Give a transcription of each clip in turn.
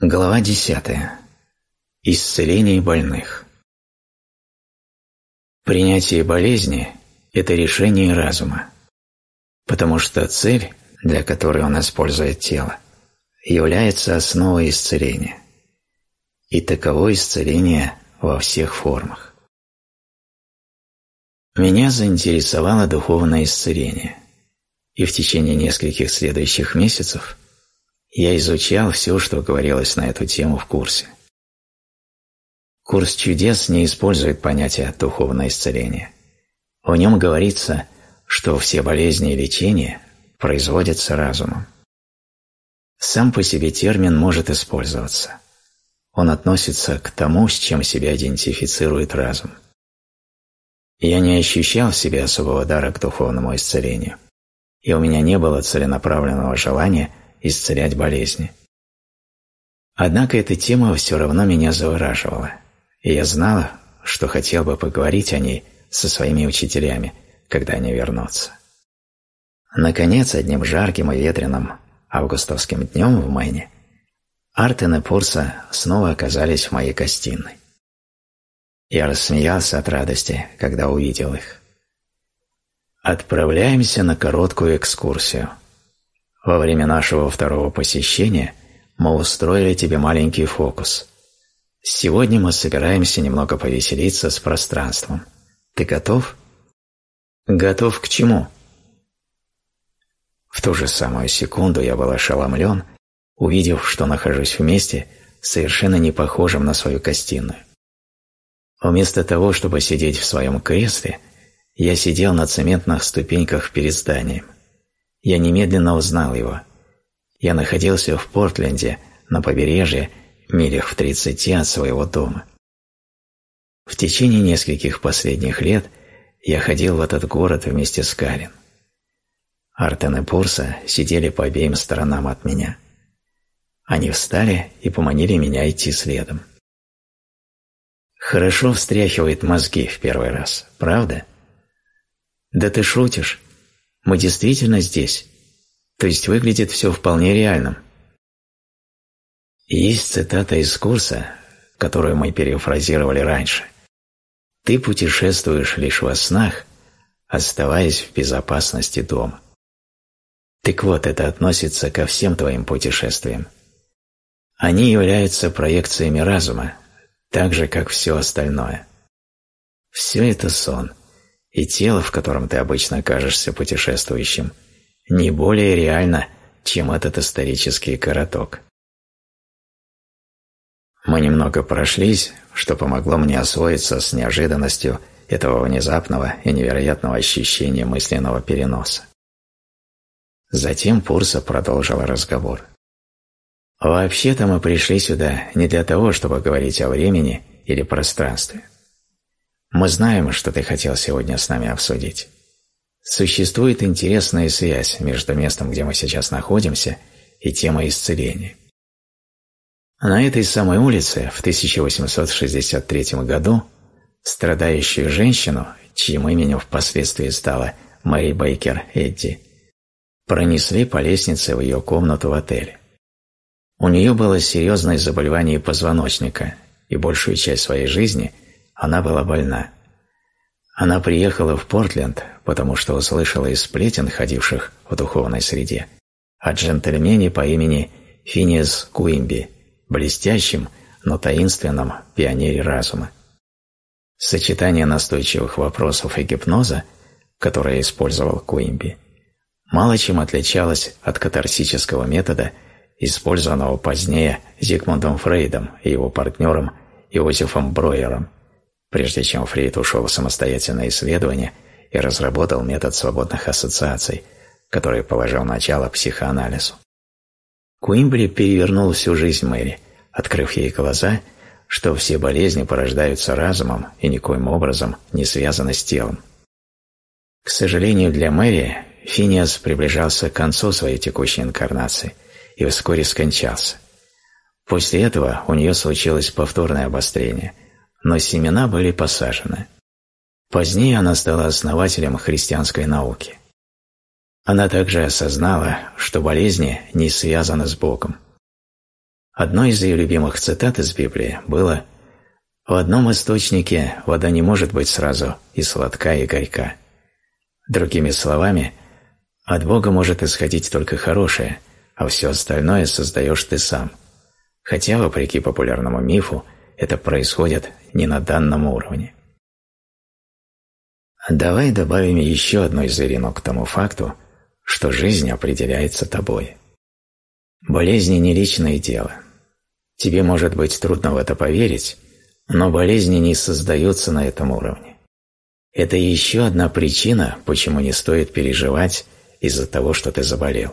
Глава 10. Исцеление больных. Принятие болезни – это решение разума, потому что цель, для которой он использует тело, является основой исцеления. И таково исцеление во всех формах. Меня заинтересовало духовное исцеление, и в течение нескольких следующих месяцев – я изучал все, что говорилось на эту тему в курсе. Курс чудес не использует понятие «духовное исцеление». В нем говорится, что все болезни и лечения производятся разумом. Сам по себе термин может использоваться. Он относится к тому, с чем себя идентифицирует разум. Я не ощущал в себе особого дара к духовному исцелению, и у меня не было целенаправленного желания – исцелять болезни. Однако эта тема все равно меня завораживала, и я знала, что хотел бы поговорить о ней со своими учителями, когда они вернутся. Наконец, одним жарким и ветреным августовским днем в Мэне Артен и Пурса снова оказались в моей гостиной. Я рассмеялся от радости, когда увидел их. Отправляемся на короткую экскурсию – во время нашего второго посещения мы устроили тебе маленький фокус. Сегодня мы собираемся немного повеселиться с пространством. Ты готов? Готов к чему? В ту же самую секунду я был ошеломлен, увидев, что нахожусь в месте, совершенно не похожем на свою гостиную. Вместо того, чтобы сидеть в своем кресле, я сидел на цементных ступеньках перед зданием. Я немедленно узнал его. Я находился в Портленде, на побережье, милях в тридцати от своего дома. В течение нескольких последних лет я ходил в этот город вместе с Карин. Артен и Пурса сидели по обеим сторонам от меня. Они встали и поманили меня идти следом. Хорошо встряхивает мозги в первый раз, правда? Да ты шутишь. Мы действительно здесь. То есть выглядит все вполне реальным. Есть цитата из курса, которую мы перефразировали раньше. «Ты путешествуешь лишь во снах, оставаясь в безопасности дома». Так вот, это относится ко всем твоим путешествиям. Они являются проекциями разума, так же, как все остальное. Все это сон – и тело, в котором ты обычно кажешься путешествующим, не более реально, чем этот исторический короток. Мы немного прошлись, что помогло мне освоиться с неожиданностью этого внезапного и невероятного ощущения мысленного переноса. Затем Пурса продолжила разговор. «Вообще-то мы пришли сюда не для того, чтобы говорить о времени или пространстве. Мы знаем, что ты хотел сегодня с нами обсудить. Существует интересная связь между местом, где мы сейчас находимся, и темой исцеления. На этой самой улице в 1863 году страдающую женщину, чьим именем впоследствии стала Мэри Бейкер Эдди, пронесли по лестнице в ее комнату в отеле. У нее было серьезное заболевание позвоночника, и большую часть своей жизни – она была больна. Она приехала в Портленд, потому что услышала из сплетен, ходивших в духовной среде, о джентльмене по имени Финиас Куимби, блестящем, но таинственном пионере разума. Сочетание настойчивых вопросов и гипноза, которое использовал Куимби, мало чем отличалось от катарсического метода, использованного позднее Зигмундом Фрейдом и его партнером Иосифом Бройером прежде чем Фрейд ушел в самостоятельное исследование и разработал метод свободных ассоциаций, который положил начало психоанализу. Куимбри перевернул всю жизнь Мэри, открыв ей глаза, что все болезни порождаются разумом и никоим образом не связаны с телом. К сожалению для Мэри, Финиас приближался к концу своей текущей инкарнации и вскоре скончался. После этого у нее случилось повторное обострение – но семена были посажены. Позднее она стала основателем христианской науки. Она также осознала, что болезни не связаны с Богом. Одной из ее любимых цитат из Библии было «В одном источнике вода не может быть сразу и сладка, и горька». Другими словами, от Бога может исходить только хорошее, а все остальное создаешь ты сам. Хотя, вопреки популярному мифу, это происходит не на данном уровне. Давай добавим еще одну зверину к тому факту, что жизнь определяется тобой. Болезни не личное дело – Тебе может быть трудно в это поверить, но болезни не создаются на этом уровне. Это еще одна причина, почему не стоит переживать из-за того, что ты заболел.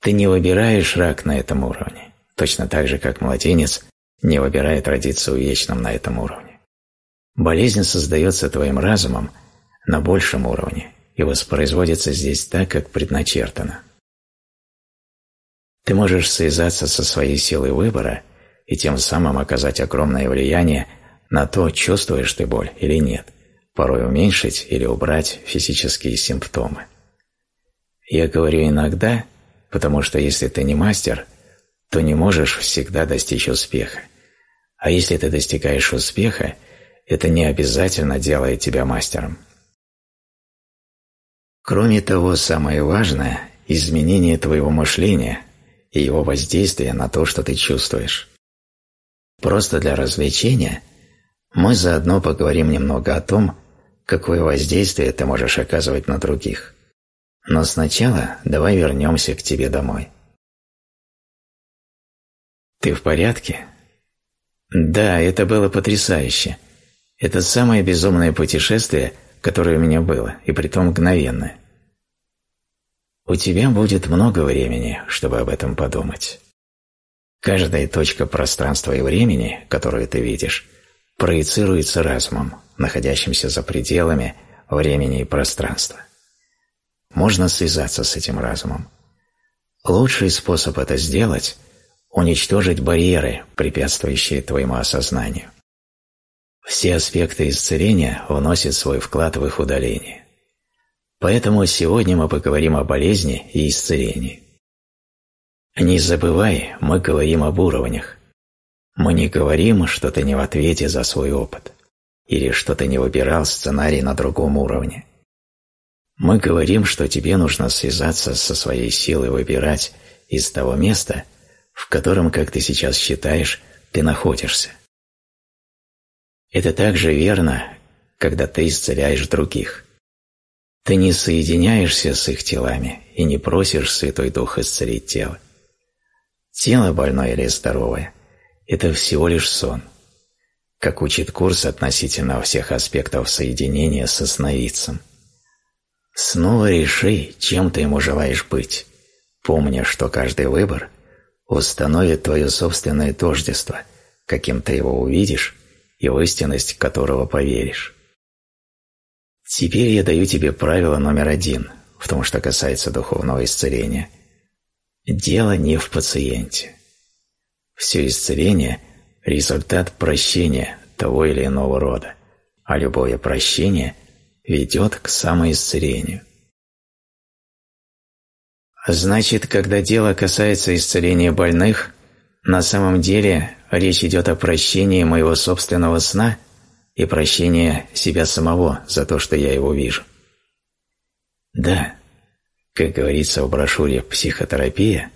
Ты не выбираешь рак на этом уровне, точно так же, как младенец не выбирает родиться увечным на этом уровне. Болезнь создается твоим разумом на большем уровне и воспроизводится здесь так, как предначертано. Ты можешь связаться со своей силой выбора и тем самым оказать огромное влияние на то, чувствуешь ты боль или нет, порой уменьшить или убрать физические симптомы. Я говорю иногда, потому что если ты не мастер, то не можешь всегда достичь успеха. А если ты достигаешь успеха, это не обязательно делает тебя мастером. Кроме того, самое важное – изменение твоего мышления – и его воздействие на то, что ты чувствуешь. Просто для развлечения мы заодно поговорим немного о том, какое воздействие ты можешь оказывать на других. Но сначала давай вернемся к тебе домой. Ты в порядке? Да, это было потрясающе. Это самое безумное путешествие, которое у меня было, и притом мгновенное. У тебя будет много времени, чтобы об этом подумать. Каждая точка пространства и времени, которую ты видишь, проецируется разумом, находящимся за пределами времени и пространства. Можно связаться с этим разумом. Лучший способ это сделать – уничтожить барьеры, препятствующие твоему осознанию. Все аспекты исцеления вносят свой вклад в их удаление. Поэтому сегодня мы поговорим о болезни и исцелении. Не забывай, мы говорим об уровнях. Мы не говорим, что ты не в ответе за свой опыт, или что ты не выбирал сценарий на другом уровне. Мы говорим, что тебе нужно связаться со своей силой выбирать из того места, в котором, как ты сейчас считаешь, ты находишься. Это также верно, когда ты исцеляешь других – ты не соединяешься с их телами и не просишь Святой Дух исцелить тело. Тело больное или здоровое – это всего лишь сон. Как учит курс относительно всех аспектов соединения со сновидцем. Снова реши, чем ты ему желаешь быть, помня, что каждый выбор установит твое собственное тождество, каким ты его увидишь и в истинность которого поверишь. Теперь я даю тебе правило номер один в том, что касается духовного исцеления. Дело не в пациенте. Все исцеление – результат прощения того или иного рода, а любое прощение ведет к самоисцелению. Значит, когда дело касается исцеления больных, на самом деле речь идет о прощении моего собственного сна – и прощение себя самого за то, что я его вижу. Да, как говорится в брошюре «Психотерапия»,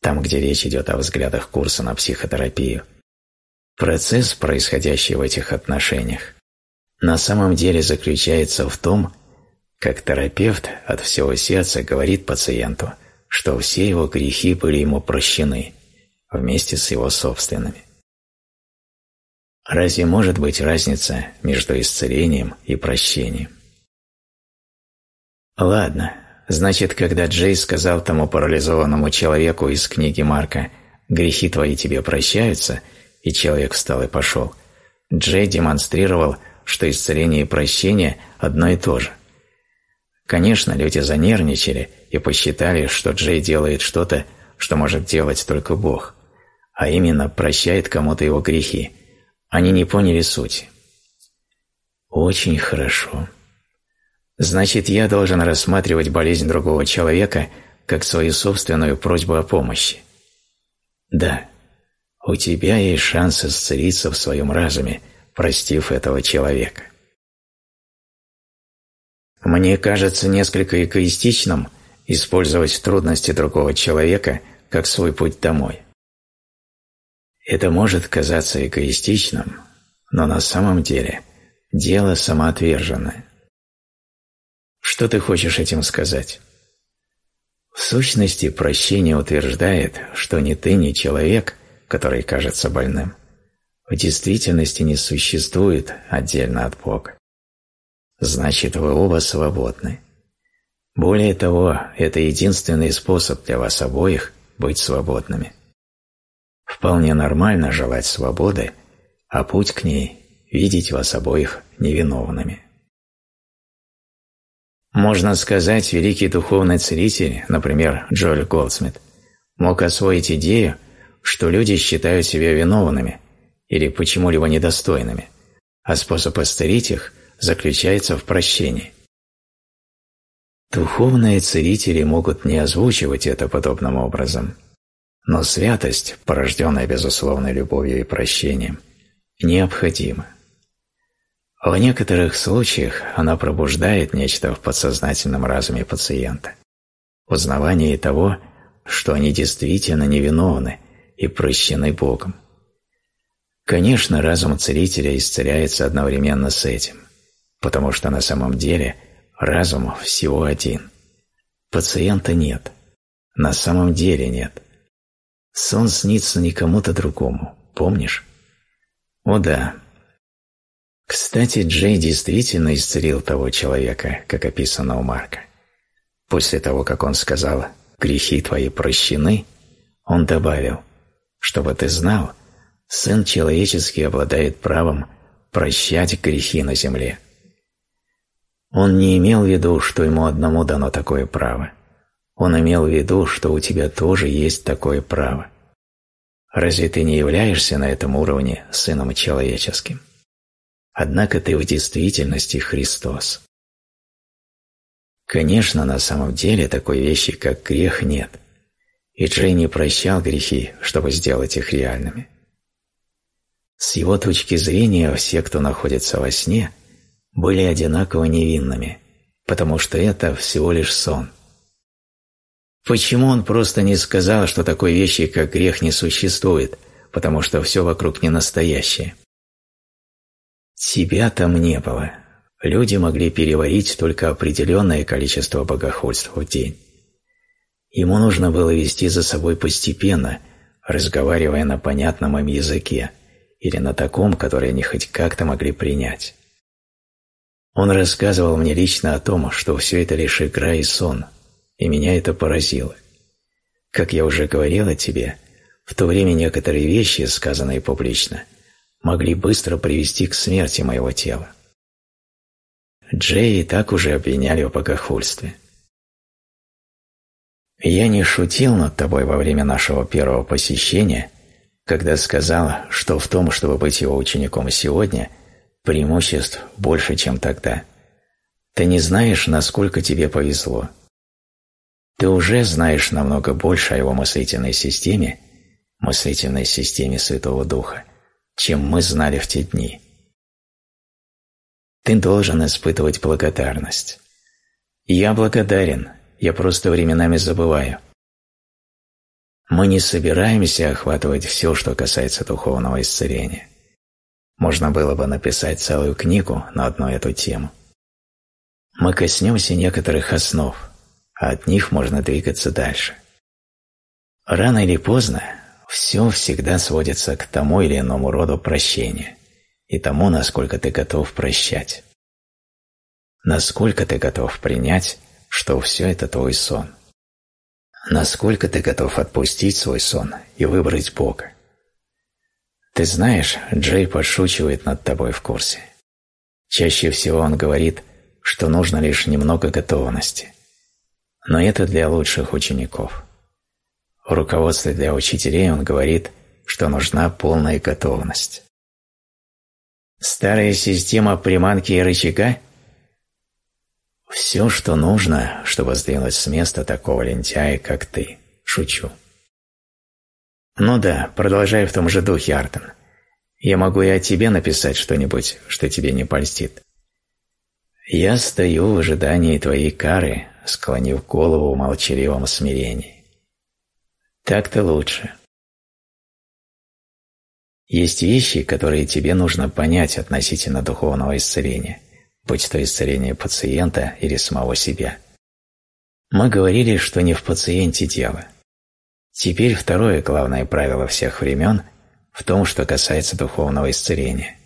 там, где речь идет о взглядах курса на психотерапию, процесс, происходящий в этих отношениях, на самом деле заключается в том, как терапевт от всего сердца говорит пациенту, что все его грехи были ему прощены вместе с его собственными. Разве может быть разница между исцелением и прощением? Ладно, значит, когда Джей сказал тому парализованному человеку из книги Марка «Грехи твои тебе прощаются», и человек встал и пошел, Джей демонстрировал, что исцеление и прощение одно и то же. Конечно, люди занервничали и посчитали, что Джей делает что-то, что может делать только Бог, а именно прощает кому-то его грехи – они не поняли сути. Очень хорошо. Значит, я должен рассматривать болезнь другого человека как свою собственную просьбу о помощи. Да, у тебя есть шанс исцелиться в своем разуме, простив этого человека. Мне кажется несколько эгоистичным использовать трудности другого человека как свой путь домой. Это может казаться эгоистичным, но на самом деле дело самоотверженное. Что ты хочешь этим сказать? В сущности, прощение утверждает, что ни ты, ни человек, который кажется больным, в действительности не существует отдельно от Бога. Значит, вы оба свободны. Более того, это единственный способ для вас обоих быть свободными. Вполне нормально желать свободы, а путь к ней – видеть вас обоих невиновными. Можно сказать, великий духовный целитель, например, Джоэль Голдсмит, мог освоить идею, что люди считают себя виновными или почему-либо недостойными, а способ исцелить их заключается в прощении. Духовные целители могут не озвучивать это подобным образом, но святость, порожденная безусловной любовью и прощением, необходима. В некоторых случаях она пробуждает нечто в подсознательном разуме пациента. Узнавание того, что они действительно невиновны и прощены Богом. Конечно, разум целителя исцеляется одновременно с этим, потому что на самом деле разум всего один. Пациента нет. На самом деле нет. Сон снится не кому-то другому, помнишь? О да, кстати, Джей действительно исцелил того человека, как описано у Марка. После того, как он сказал «грехи твои прощены», он добавил «чтобы ты знал, Сын Человеческий обладает правом прощать грехи на земле». Он не имел в виду, что ему одному дано такое право. Он имел в виду, что у тебя тоже есть такое право. Разве ты не являешься на этом уровне Сыном Человеческим? Однако ты в действительности Христос. Конечно, на самом деле такой вещи, как грех, нет. И Джей не прощал грехи, чтобы сделать их реальными. С его точки зрения, все, кто находится во сне, были одинаково невинными, потому что это всего лишь сон. Почему он просто не сказал, что такой вещи, как грех, не существует, потому что все вокруг не настоящее? Себя там не было. Люди могли переварить только определенное количество богохульств в день. Ему нужно было вести за собой постепенно, разговаривая на понятном им языке или на таком, который они хоть как-то могли принять. Он рассказывал мне лично о том, что все это лишь игра и сон, и меня это поразило. Как я уже говорил о тебе, в то время некоторые вещи, сказанные публично, могли быстро привести к смерти моего тела. Джей и так уже обвиняли в богохульстве. Я не шутил над тобой во время нашего первого посещения, когда сказал, что в том, чтобы быть его учеником сегодня, преимуществ больше, чем тогда. Ты не знаешь, насколько тебе повезло. Ты уже знаешь намного больше о его мыслительной системе, мыслительной системе Святого Духа, чем мы знали в те дни. Ты должен испытывать благодарность. Я благодарен, я просто временами забываю. Мы не собираемся охватывать все, что касается духовного исцеления. Можно было бы написать целую книгу на одну эту тему. Мы коснемся некоторых основ, а от них можно двигаться дальше. Рано или поздно все всегда сводится к тому или иному роду прощения и тому, насколько ты готов прощать. Насколько ты готов принять, что все это твой сон. Насколько ты готов отпустить свой сон и выбрать Бога. Ты знаешь, Джей подшучивает над тобой в курсе. Чаще всего он говорит, что нужно лишь немного готовности. Но это для лучших учеников. В руководстве для учителей он говорит, что нужна полная готовность. Старая система приманки и рычага? Все, что нужно, чтобы сдвинуть с места такого лентяя, как ты. Шучу. Ну да, продолжай в том же духе, Артон. Я могу и о тебе написать что-нибудь, что тебе не польстит. Я стою в ожидании твоей кары, склонив голову в молчаливом смирении. Так-то лучше. Есть вещи, которые тебе нужно понять относительно духовного исцеления, будь то исцеление пациента или самого себя. Мы говорили, что не в пациенте дело. Теперь второе главное правило всех времен в том, что касается духовного исцеления.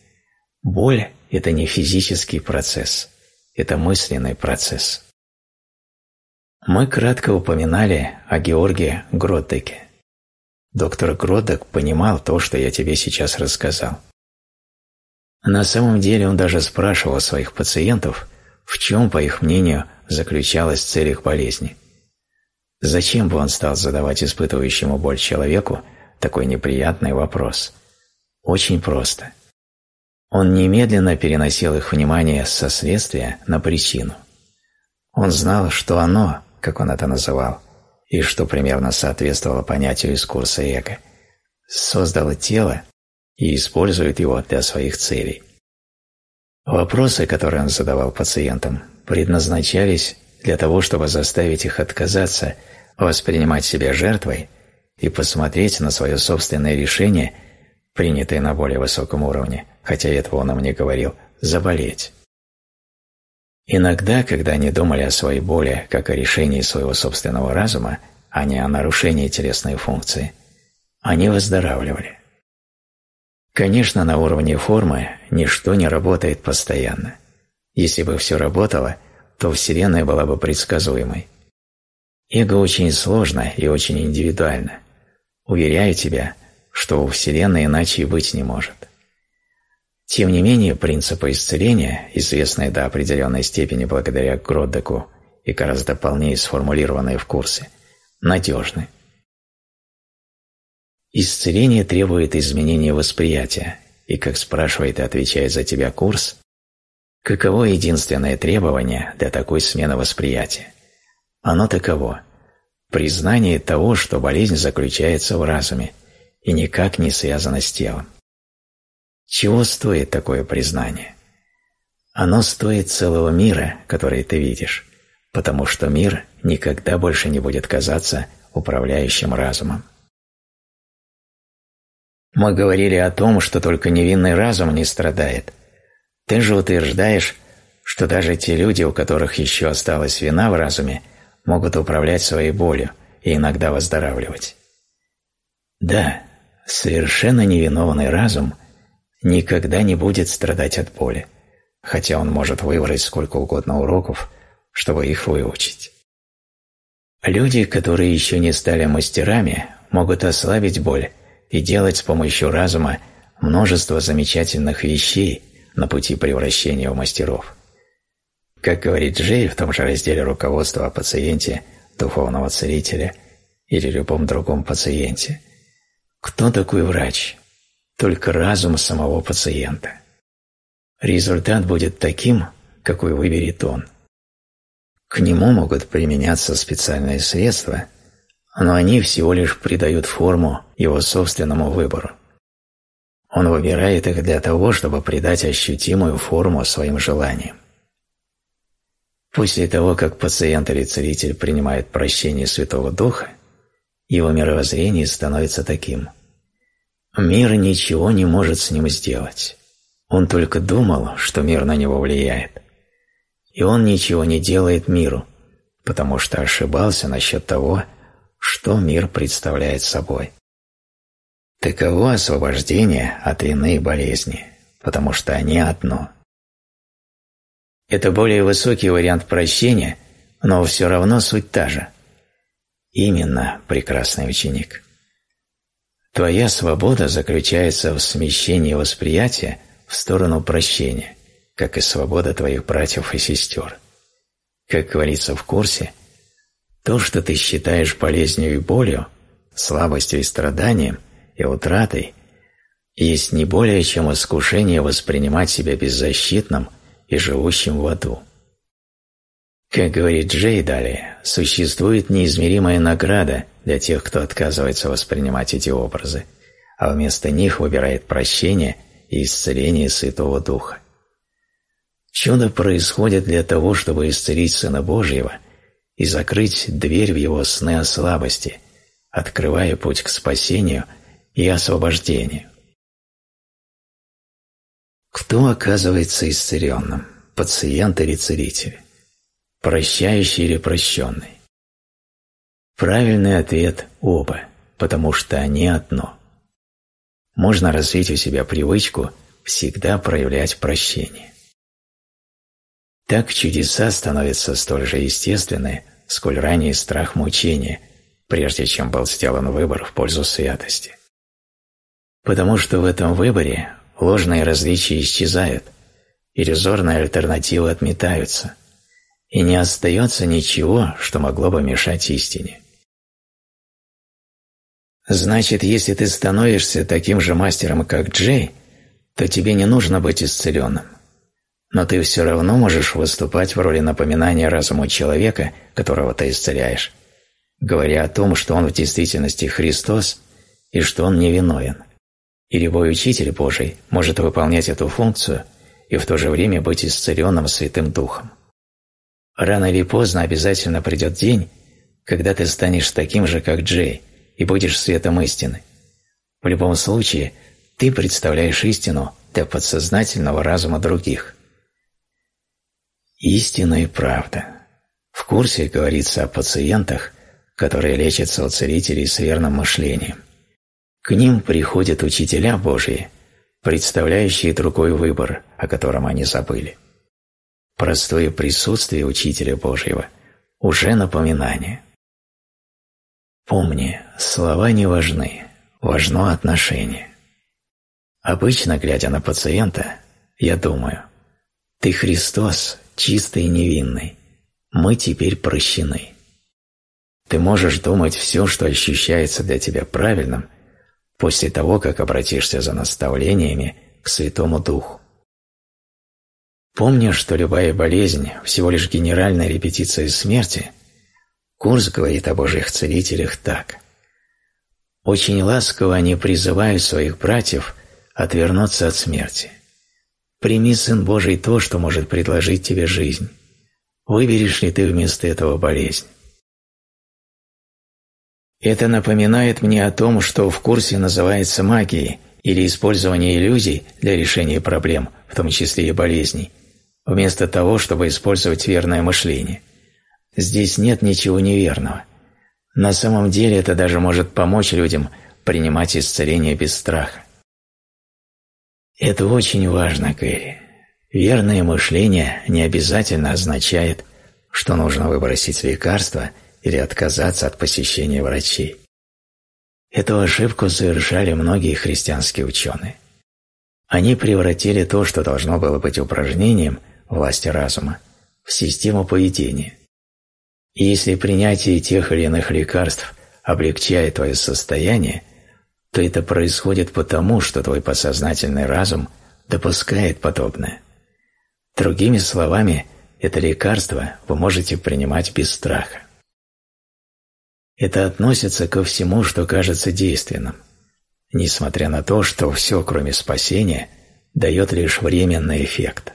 Боль – это не физический процесс, это мысленный процесс. Мы кратко упоминали о Георге Гроддеке. Доктор Гроддек понимал то, что я тебе сейчас рассказал. На самом деле он даже спрашивал своих пациентов, в чем, по их мнению, заключалась цель их болезни. Зачем бы он стал задавать испытывающему боль человеку такой неприятный вопрос? Очень просто. Он немедленно переносил их внимание со следствия на причину. Он знал, что оно, как он это называл, и что примерно соответствовало понятию из курса эго, создало тело и использует его для своих целей. Вопросы, которые он задавал пациентам, предназначались для того, чтобы заставить их отказаться воспринимать себя жертвой и посмотреть на свое собственное решение, принятое на более высоком уровне, хотя этого он нам не говорил, заболеть. Иногда, когда они думали о своей боли как о решении своего собственного разума, а не о нарушении телесной функции, они выздоравливали. Конечно, на уровне формы ничто не работает постоянно. Если бы все работало, то Вселенная была бы предсказуемой. Эго очень сложно и очень индивидуально. Уверяю тебя, что у Вселенной иначе и быть не может. Тем не менее, принципы исцеления, известные до определенной степени благодаря Гроддеку и гораздо полнее сформулированные в курсе, надежны. Исцеление требует изменения восприятия, и, как спрашивает и отвечает за тебя курс, каково единственное требование для такой смены восприятия? Оно таково – признание того, что болезнь заключается в разуме и никак не связана с телом. Чего стоит такое признание? Оно стоит целого мира, который ты видишь, потому что мир никогда больше не будет казаться управляющим разумом. Мы говорили о том, что только невинный разум не страдает. Ты же утверждаешь, что даже те люди, у которых еще осталась вина в разуме, могут управлять своей болью и иногда выздоравливать. Да, совершенно невиновный разум – никогда не будет страдать от боли, хотя он может выбрать сколько угодно уроков, чтобы их выучить. Люди, которые еще не стали мастерами, могут ослабить боль и делать с помощью разума множество замечательных вещей на пути превращения в мастеров. Как говорит Джей в том же разделе руководства о пациенте, духовного целителя или любом другом пациенте, кто такой врач? только разум самого пациента. Результат будет таким, какой выберет он. К нему могут применяться специальные средства, но они всего лишь придают форму его собственному выбору. Он выбирает их для того, чтобы придать ощутимую форму своим желаниям. После того, как пациент или целитель принимает прощение Святого Духа, его мировоззрение становится таким – Мир ничего не может с ним сделать. Он только думал, что мир на него влияет. И он ничего не делает миру, потому что ошибался насчет того, что мир представляет собой. Таково освобождение от вины болезни, потому что они одно. Это более высокий вариант прощения, но все равно суть та же. Именно, прекрасный ученик. Твоя свобода заключается в смещении восприятия в сторону прощения, как и свобода твоих братьев и сестер. Как говорится в курсе, то, что ты считаешь болезнью и болью, слабостью и страданием, и утратой, есть не более чем искушение воспринимать себя беззащитным и живущим в аду. Как говорит Джей далее, существует неизмеримая награда для тех, кто отказывается воспринимать эти образы, а вместо них выбирает прощение и исцеление Святого Духа. Чудо происходит для того, чтобы исцелить Сына Божьего и закрыть дверь в его сны о слабости, открывая путь к спасению и освобождению. Кто оказывается исцеленным? Пациент или целитель? Прощающий или прощенный? Правильный ответ – оба, потому что они одно. Можно развить у себя привычку всегда проявлять прощение. Так чудеса становятся столь же естественны, сколь ранее страх мучения, прежде чем был сделан выбор в пользу святости. Потому что в этом выборе ложные различия исчезают, иллюзорные альтернативы отметаются, и не остается ничего, что могло бы мешать истине. Значит, если ты становишься таким же мастером, как Джей, то тебе не нужно быть исцеленным. Но ты все равно можешь выступать в роли напоминания разуму человека, которого ты исцеляешь, говоря о том, что он в действительности Христос и что он невиновен. И любой учитель Божий может выполнять эту функцию и в то же время быть исцеленным Святым Духом. Рано или поздно обязательно придет день, когда ты станешь таким же, как Джей, и будешь светом истины. В любом случае, ты представляешь истину для подсознательного разума других. Истина и правда. В курсе говорится о пациентах, которые лечатся у целителей с верным мышлением. К ним приходят учителя Божьи, представляющие другой выбор, о котором они забыли. Простое присутствие Учителя Божьего – уже напоминание. Помни, слова не важны, важно отношение. Обычно, глядя на пациента, я думаю, «Ты Христос, чистый и невинный, мы теперь прощены». Ты можешь думать все, что ощущается для тебя правильным, после того, как обратишься за наставлениями к Святому Духу. Помня, что любая болезнь – всего лишь генеральная репетиция смерти, курс говорит о Божьих целителях так. Очень ласково они призывают своих братьев отвернуться от смерти. Прими, Сын Божий, то, что может предложить тебе жизнь. Выберешь ли ты вместо этого болезнь? Это напоминает мне о том, что в курсе называется магией или использование иллюзий для решения проблем, в том числе и болезней, вместо того, чтобы использовать верное мышление. Здесь нет ничего неверного. На самом деле это даже может помочь людям принимать исцеление без страха. Это очень важно, Кэрри. Верное мышление не обязательно означает, что нужно выбросить лекарства – или отказаться от посещения врачей. Эту ошибку совершали многие христианские ученые. Они превратили то, что должно было быть упражнением власти разума, в систему поведения. И если принятие тех или иных лекарств облегчает твое состояние, то это происходит потому, что твой подсознательный разум допускает подобное. Другими словами, это лекарство вы можете принимать без страха. Это относится ко всему, что кажется действенным, несмотря на то, что все, кроме спасения, дает лишь временный эффект.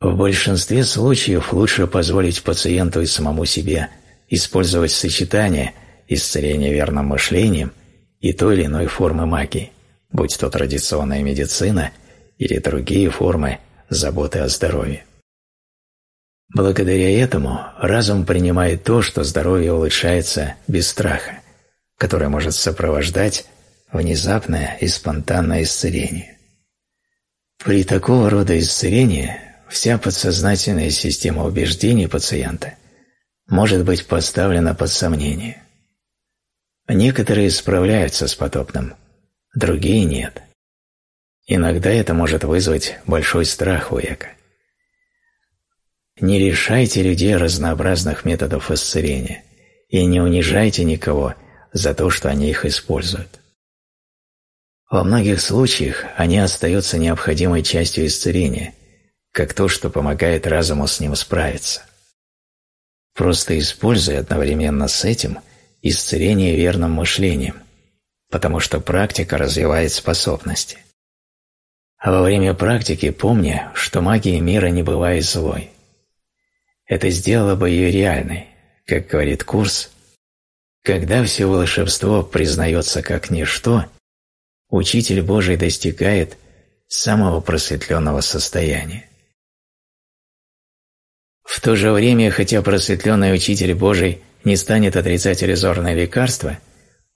В большинстве случаев лучше позволить пациенту и самому себе использовать сочетание исцеления верным мышлением и той или иной формы магии, будь то традиционная медицина или другие формы заботы о здоровье. Благодаря этому разум принимает то, что здоровье улучшается без страха, которое может сопровождать внезапное и спонтанное исцеление. При такого рода исцелении вся подсознательная система убеждений пациента может быть поставлена под сомнение. Некоторые справляются с потопным, другие нет. Иногда это может вызвать большой страх у эко. Не решайте людей разнообразных методов исцеления и не унижайте никого за то, что они их используют. Во многих случаях они остаются необходимой частью исцеления, как то, что помогает разуму с ним справиться. Просто используя одновременно с этим исцеление верным мышлением, потому что практика развивает способности. А во время практики помни, что магия мира не бывает злой. Это сделало бы ее реальной, как говорит курс, когда все волшебство признается как ничто, учитель Божий достигает самого просветленного состояния. В то же время, хотя просветленный учитель Божий не станет отрицать иллюзорное лекарство,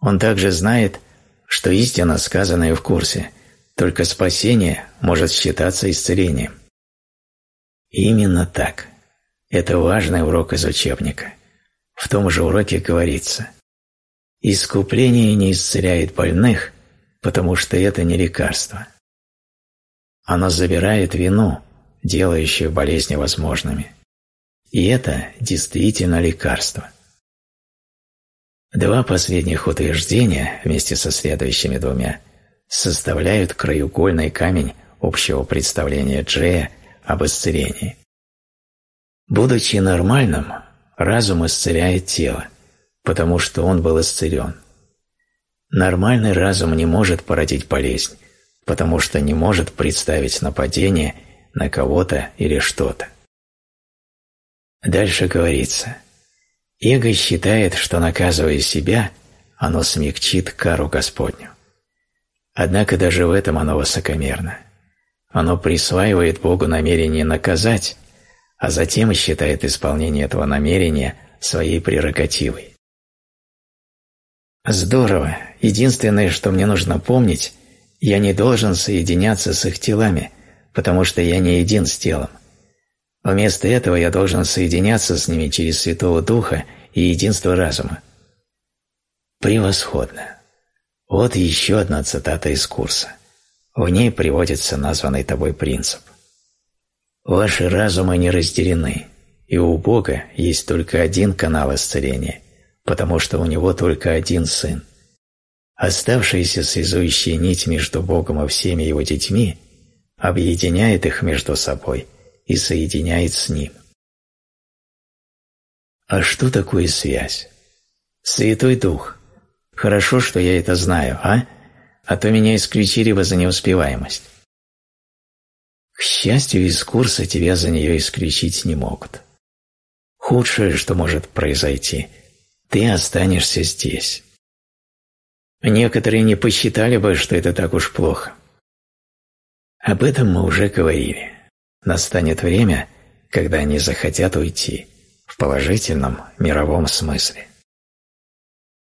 он также знает, что истина, сказанная в курсе, только спасение может считаться исцелением. именно так. Это важный урок из учебника. В том же уроке говорится «Искупление не исцеляет больных, потому что это не лекарство. Оно забирает вину, делающую болезни возможными. И это действительно лекарство. Два последних утверждения вместе со следующими двумя составляют краеугольный камень общего представления Джея об исцелении. Будучи нормальным, разум исцеляет тело, потому что он был исцелен. Нормальный разум не может породить болезнь, потому что не может представить нападение на кого-то или что-то. Дальше говорится, эго считает, что наказывая себя, оно смягчит кару Господню. Однако даже в этом оно высокомерно. Оно присваивает Богу намерение наказать, а затем считает исполнение этого намерения своей прерогативой. Здорово. Единственное, что мне нужно помнить, я не должен соединяться с их телами, потому что я не един с телом. Вместо этого я должен соединяться с ними через Святого Духа и единство разума. Превосходно. Вот еще одна цитата из курса. В ней приводится названный тобой принцип. Ваши разумы не разделены, и у Бога есть только один канал исцеления, потому что у Него только один Сын. Оставшаяся связующая нить между Богом и всеми Его детьми объединяет их между собой – и соединяет с ним. А что такое связь? Святой Дух. Хорошо, что я это знаю, а? А то меня исключили бы за неуспеваемость. К счастью, из курса тебя за нее исключить не могут. Худшее, что может произойти, ты останешься здесь. Некоторые не посчитали бы, что это так уж плохо. Об этом мы уже говорили. Настанет время, когда они захотят уйти в положительном мировом смысле.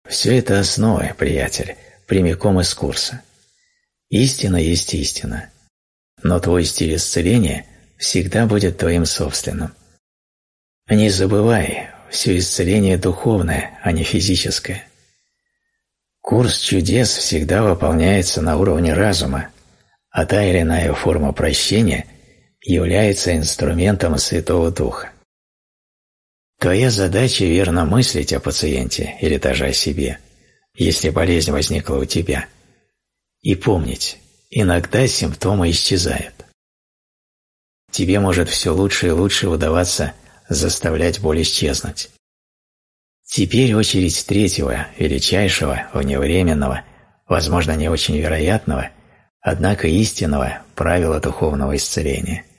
Все это основы, приятель, прямиком из курса. Истина есть истина, но твой стиль исцеления всегда будет твоим собственным. Не забывай, все исцеление духовное, а не физическое. Курс чудес всегда выполняется на уровне разума, а та или иная форма прощения является инструментом Святого Духа. Твоя задача верно мыслить о пациенте или даже о себе, если болезнь возникла у тебя. И помнить, иногда симптомы исчезают. Тебе может все лучше и лучше удаваться заставлять боль исчезнуть. Теперь очередь третьего, величайшего, вневременного, возможно, не очень вероятного, однако истинного правила духовного исцеления –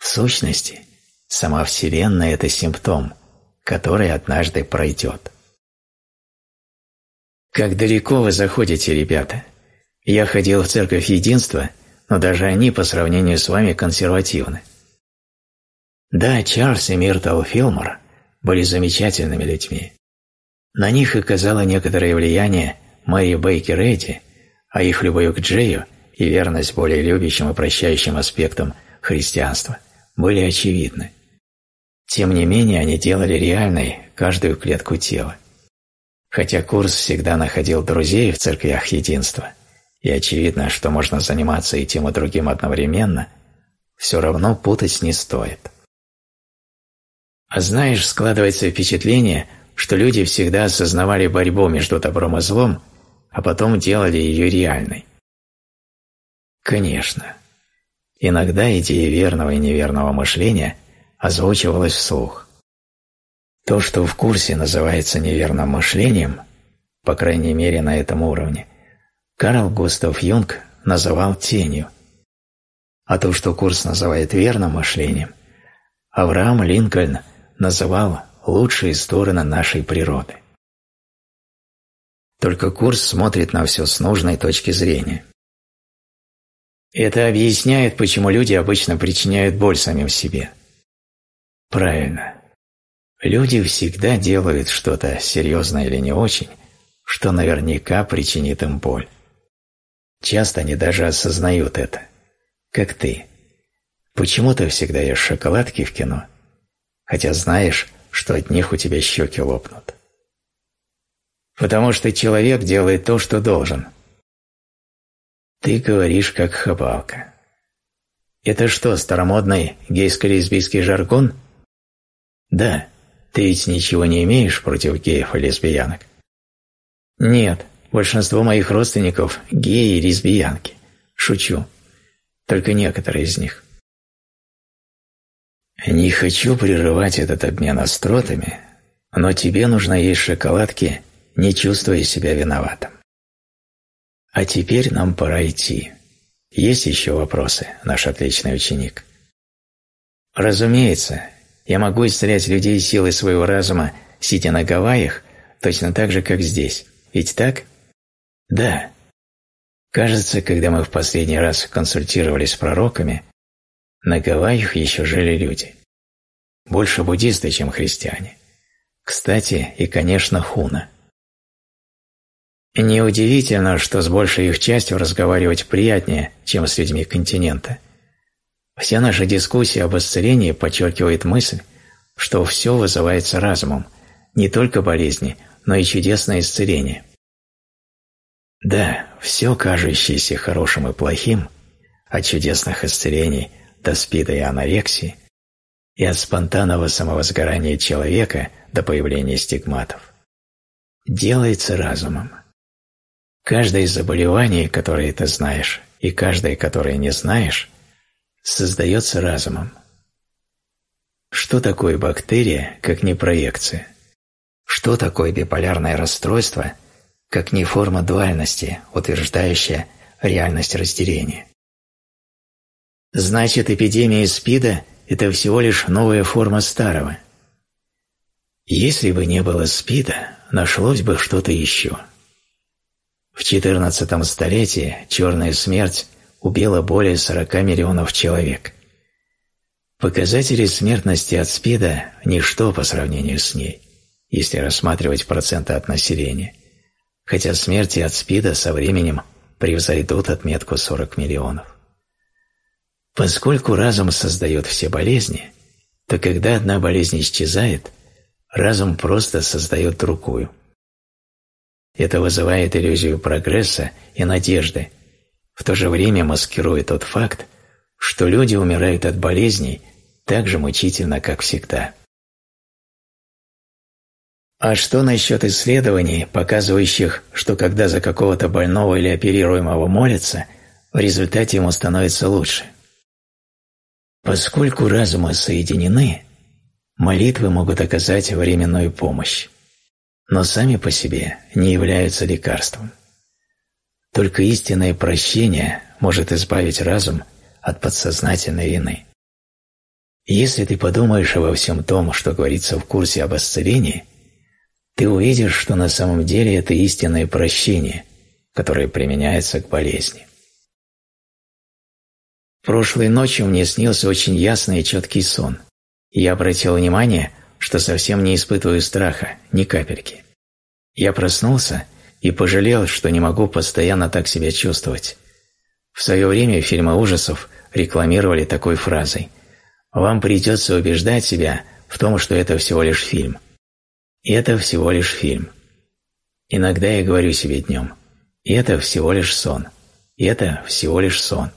в сущности, сама Вселенная – это симптом, который однажды пройдет. Как далеко вы заходите, ребята? Я ходил в Церковь Единства, но даже они по сравнению с вами консервативны. Да, Чарльз и Миртл Филмор были замечательными людьми. На них оказало некоторое влияние Мэри Бейкер Эдди, а их любовь к Джею и верность более любящим и прощающим аспектам христианства – были очевидны. Тем не менее, они делали реальной каждую клетку тела. Хотя курс всегда находил друзей в церквях единства, и очевидно, что можно заниматься и тем, и другим одновременно, все равно путать не стоит. А знаешь, складывается впечатление, что люди всегда осознавали борьбу между добром и злом, а потом делали ее реальной. Конечно, Иногда идея верного и неверного мышления озвучивалась вслух. То, что в курсе называется неверным мышлением, по крайней мере на этом уровне, Карл Густав Юнг называл тенью. А то, что курс называет верным мышлением, Авраам Линкольн называл лучшие стороны нашей природы. Только курс смотрит на все с нужной точки зрения. Это объясняет, почему люди обычно причиняют боль самим себе. Правильно. Люди всегда делают что-то серьезное или не очень, что наверняка причинит им боль. Часто они даже осознают это. Как ты. Почему ты всегда ешь шоколадки в кино, хотя знаешь, что от них у тебя щеки лопнут? Потому что человек делает то, что должен. Ты говоришь, как хабалка. Это что, старомодный гейско-лесбийский жаргон? Да, ты ведь ничего не имеешь против геев и лесбиянок? Нет, большинство моих родственников – геи и лесбиянки. Шучу. Только некоторые из них. Не хочу прерывать этот обмен остротами, но тебе нужно есть шоколадки, не чувствуя себя виноватым. А теперь нам пора идти. Есть еще вопросы, наш отличный ученик? Разумеется, я могу исцелять людей силой своего разума, сидя на Гавайях, точно так же, как здесь. Ведь так? Да. Кажется, когда мы в последний раз консультировались с пророками, на Гавайях еще жили люди. Больше буддисты, чем христиане. Кстати, и, конечно, хуна. Неудивительно, что с большей их частью разговаривать приятнее, чем с людьми континента. Вся наша дискуссия об исцелении подчеркивает мысль, что все вызывается разумом, не только болезни, но и чудесное исцеление. Да, все кажущееся хорошим и плохим, от чудесных исцелений до спида и анорексии, и от спонтанного самовозгорания человека до появления стигматов, делается разумом. Каждое из заболеваний, которые ты знаешь, и каждое, которое не знаешь, создается разумом. Что такое бактерия, как не проекция? Что такое биполярное расстройство, как не форма дуальности, утверждающая реальность разделения? Значит, эпидемия СПИДа – это всего лишь новая форма старого. Если бы не было СПИДа, нашлось бы что-то еще – в XIV столетии черная смерть убила более 40 миллионов человек. Показатели смертности от СПИДа – ничто по сравнению с ней, если рассматривать проценты от населения, хотя смерти от СПИДа со временем превзойдут отметку 40 миллионов. Поскольку разум создает все болезни, то когда одна болезнь исчезает, разум просто создает другую – это вызывает иллюзию прогресса и надежды, в то же время маскируя тот факт, что люди умирают от болезней так же мучительно, как всегда. А что насчет исследований, показывающих, что когда за какого-то больного или оперируемого молятся, в результате ему становится лучше? Поскольку разумы соединены, молитвы могут оказать временную помощь но сами по себе не являются лекарством. Только истинное прощение может избавить разум от подсознательной вины. Если ты подумаешь обо всем том, что говорится в курсе об исцелении, ты увидишь, что на самом деле это истинное прощение, которое применяется к болезни. Прошлой ночью мне снился очень ясный и четкий сон, я обратил внимание, что совсем не испытываю страха, ни капельки. Я проснулся и пожалел, что не могу постоянно так себя чувствовать. В свое время фильмы ужасов рекламировали такой фразой «Вам придется убеждать себя в том, что это всего лишь фильм». Это всего лишь фильм. Иногда я говорю себе днем «И это всего лишь сон». Это всего лишь сон.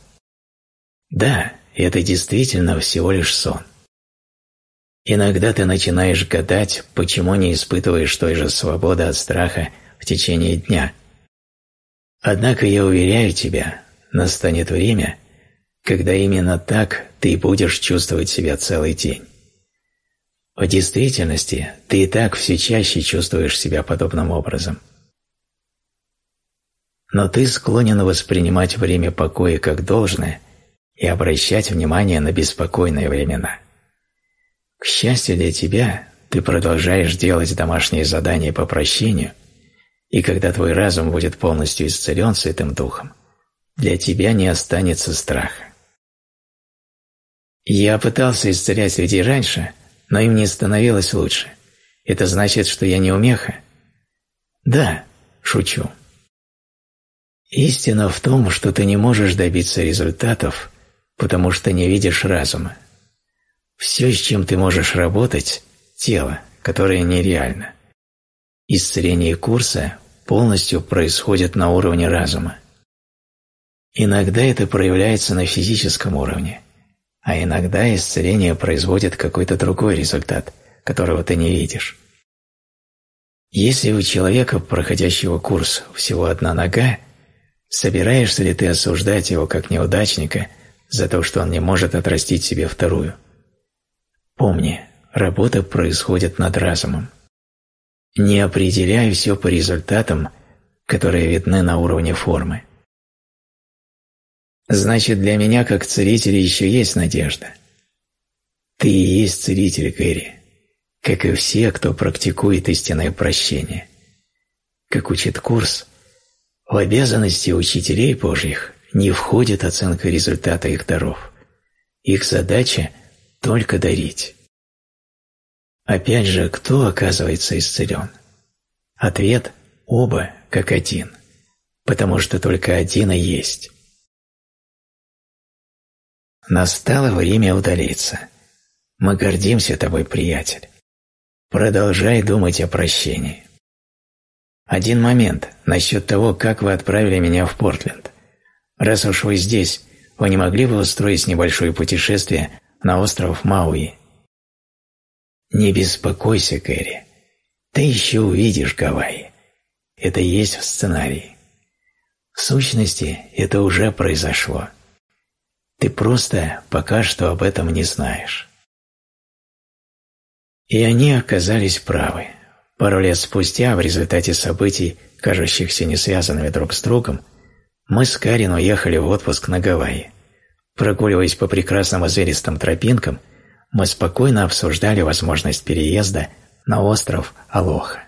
Да, это действительно всего лишь сон. Иногда ты начинаешь гадать, почему не испытываешь той же свободы от страха в течение дня. Однако я уверяю тебя, настанет время, когда именно так ты будешь чувствовать себя целый день. В действительности ты и так все чаще чувствуешь себя подобным образом. Но ты склонен воспринимать время покоя как должное и обращать внимание на беспокойные времена. К счастью для тебя, ты продолжаешь делать домашние задания по прощению, и когда твой разум будет полностью исцелен Святым Духом, для тебя не останется страха. Я пытался исцелять людей раньше – но им не становилось лучше. Это значит, что я не умеха? Да, шучу. Истина в том, что ты не можешь добиться результатов, потому что не видишь разума. Все, с чем ты можешь работать – тело, которое нереально. Исцеление курса полностью происходит на уровне разума. Иногда это проявляется на физическом уровне – а иногда исцеление производит какой-то другой результат, которого ты не видишь. Если у человека, проходящего курс, всего одна нога, собираешься ли ты осуждать его как неудачника за то, что он не может отрастить себе вторую? Помни, работа происходит над разумом. Не определяй все по результатам, которые видны на уровне формы. Значит, для меня, как целителя, еще есть надежда. Ты и есть целитель, Кэрри, как и все, кто практикует истинное прощение. Как учит курс, в обязанности учителей Божьих не входит оценка результата их даров. Их задача – только дарить. Опять же, кто оказывается исцелен? Ответ – оба как один, потому что только один и есть. Настало время удалиться. Мы гордимся тобой, приятель. Продолжай думать о прощении. Один момент насчет того, как вы отправили меня в Портленд. Раз уж вы здесь, вы не могли бы устроить небольшое путешествие на остров Мауи? Не беспокойся, Кэрри. Ты еще увидишь Гавайи. Это есть в сценарии. В сущности, это уже произошло. Ты просто пока что об этом не знаешь. И они оказались правы. Пару лет спустя, в результате событий, кажущихся не связанными друг с другом, мы с Карин уехали в отпуск на Гавайи. Прогуливаясь по прекрасным извилистым тропинкам, мы спокойно обсуждали возможность переезда на остров Алоха.